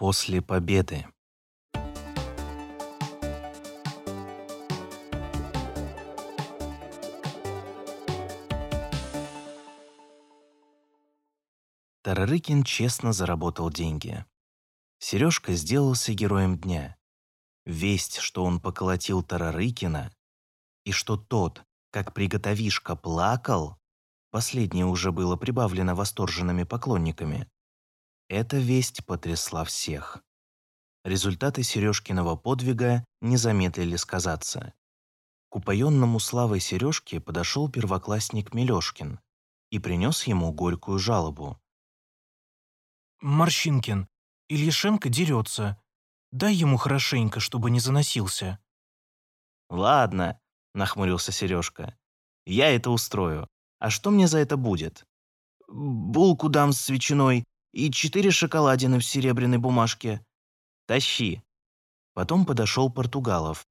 После победы. Тарарыкин честно заработал деньги. Сережка сделался героем дня. Весть, что он поколотил Тарарыкина, и что тот, как приготовишка, плакал, последнее уже было прибавлено восторженными поклонниками, эта весть потрясла всех. Результаты Сережкиного подвига не замедлили сказаться. К упоенному славой Сережке подошел первоклассник Мелешкин и принес ему горькую жалобу. «Морщинкин, Ильяшенко дерется. Дай ему хорошенько, чтобы не заносился». «Ладно», — нахмурился Сережка. «Я это устрою. А что мне за это будет?» «Булку дам с ветчиной и четыре шоколадины в серебряной бумажке. Тащи». Потом подошел Португалов.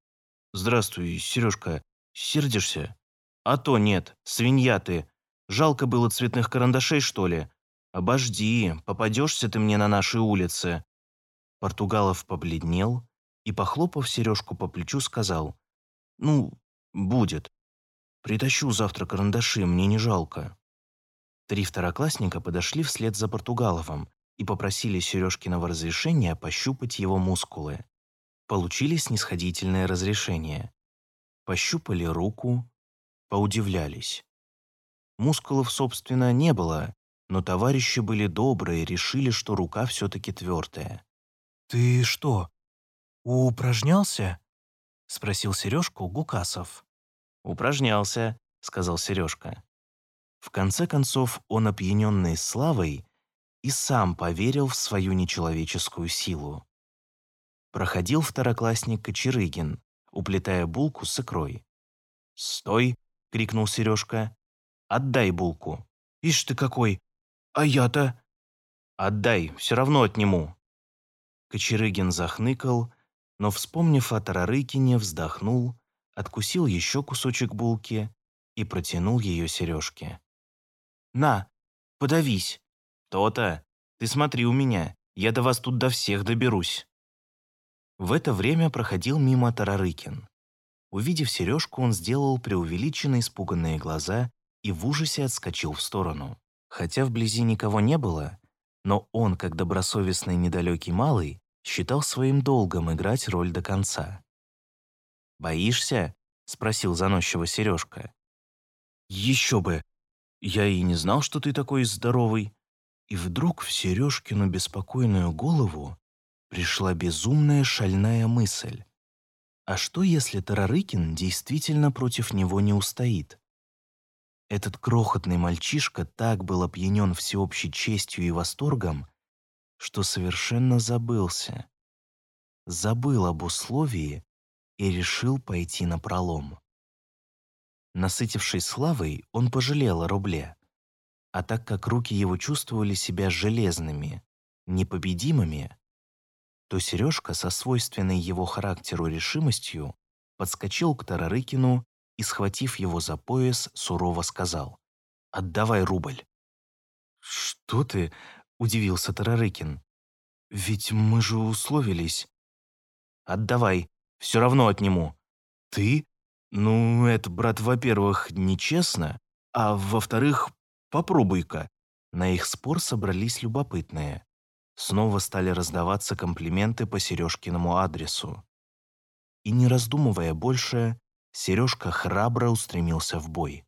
«Здравствуй, Сережка. Сердишься?» «А то нет, свинья ты. Жалко было цветных карандашей, что ли? Обожди, попадешься ты мне на нашей улице». Португалов побледнел и, похлопав Сережку по плечу, сказал, «Ну, будет. Притащу завтра карандаши, мне не жалко». Три второклассника подошли вслед за Португаловым и попросили Сережкиного разрешения пощупать его мускулы. Получили снисходительное разрешение. Пощупали руку, поудивлялись. Мускулов, собственно, не было, но товарищи были добрые, решили, что рука все-таки твердая. «Ты что, упражнялся?» — спросил Сережку Гукасов. «Упражнялся», — сказал Сережка. В конце концов, он, опьяненный славой, и сам поверил в свою нечеловеческую силу. Проходил второклассник Кочерыгин, уплетая булку с икрой. «Стой!» — крикнул Сережка. «Отдай булку!» «Ишь ты какой! А я-то...» «Отдай, все равно отниму!» Кочерыгин захныкал, но, вспомнив о Тарарыкине, вздохнул, откусил еще кусочек булки и протянул ее Сережке. На, подавись. То-то. Ты смотри у меня. Я до вас тут до всех доберусь. В это время проходил мимо Тарарыкин. Увидев сережку, он сделал преувеличенно испуганные глаза и в ужасе отскочил в сторону. Хотя вблизи никого не было, но он, как добросовестный недалекий малый, считал своим долгом играть роль до конца. «Боишься?» — спросил заносчиво Сережка. «Еще бы! Я и не знал, что ты такой здоровый. И вдруг в Сережкину беспокойную голову пришла безумная шальная мысль. А что, если Тарарыкин действительно против него не устоит? Этот крохотный мальчишка так был опьянен всеобщей честью и восторгом, что совершенно забылся. Забыл об условии и решил пойти на пролом. Насытившись славой, он пожалел о рубле. А так как руки его чувствовали себя железными, непобедимыми, то Сережка со свойственной его характеру решимостью подскочил к Тарарыкину и, схватив его за пояс, сурово сказал «Отдавай рубль». «Что ты?» — удивился Тарарыкин. «Ведь мы же условились». «Отдавай, все равно отниму». «Ты?» «Ну, это, брат, во-первых, нечестно, а во-вторых, попробуй-ка». На их спор собрались любопытные. Снова стали раздаваться комплименты по Сережкиному адресу. И не раздумывая больше, Сережка храбро устремился в бой.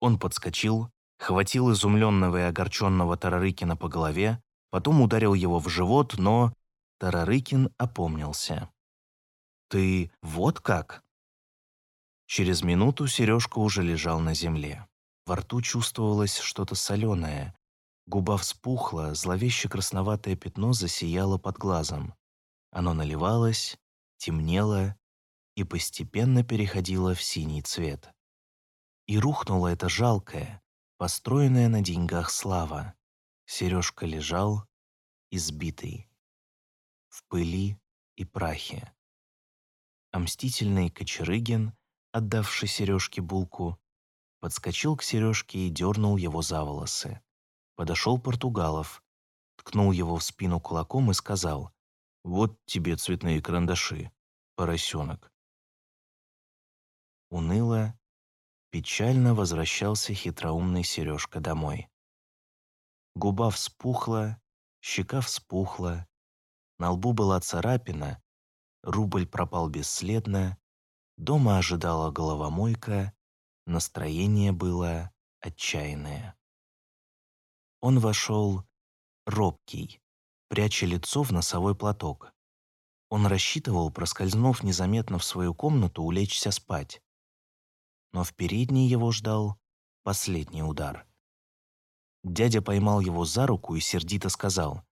Он подскочил, хватил изумленного и огорченного Тарарыкина по голове, потом ударил его в живот, но Тарарыкин опомнился. «Ты вот как?» Через минуту Сережка уже лежал на земле. Во рту чувствовалось что-то соленое. Губа вспухла, зловеще красноватое пятно засияло под глазом. Оно наливалось, темнело и постепенно переходило в синий цвет. И рухнула эта жалкая, построенная на деньгах слава. Сережка лежал, избитый, в пыли и прахе. А мстительный Кочерыгин отдавший Сережке булку, подскочил к Сережке и дернул его за волосы. Подошел Португалов, ткнул его в спину кулаком и сказал «Вот тебе цветные карандаши, поросенок». Уныло, печально возвращался хитроумный Сережка домой. Губа вспухла, щека вспухла, на лбу была царапина, рубль пропал бесследно, дома ожидала головомойка, настроение было отчаянное. Он вошел робкий, пряча лицо в носовой платок. Он рассчитывал, проскользнув незаметно в свою комнату, улечься спать. Но в передней его ждал последний удар. Дядя поймал его за руку и сердито сказал,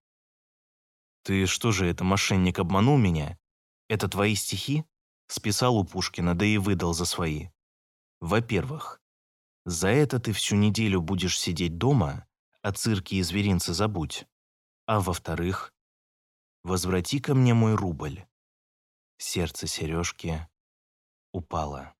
«Ты что же, это мошенник обманул меня? Это твои стихи?» Списал у Пушкина, да и выдал за свои. Во-первых, за это ты всю неделю будешь сидеть дома, о цирке и зверинце забудь. А во-вторых, возврати ко мне мой рубль. Сердце Сережки упало.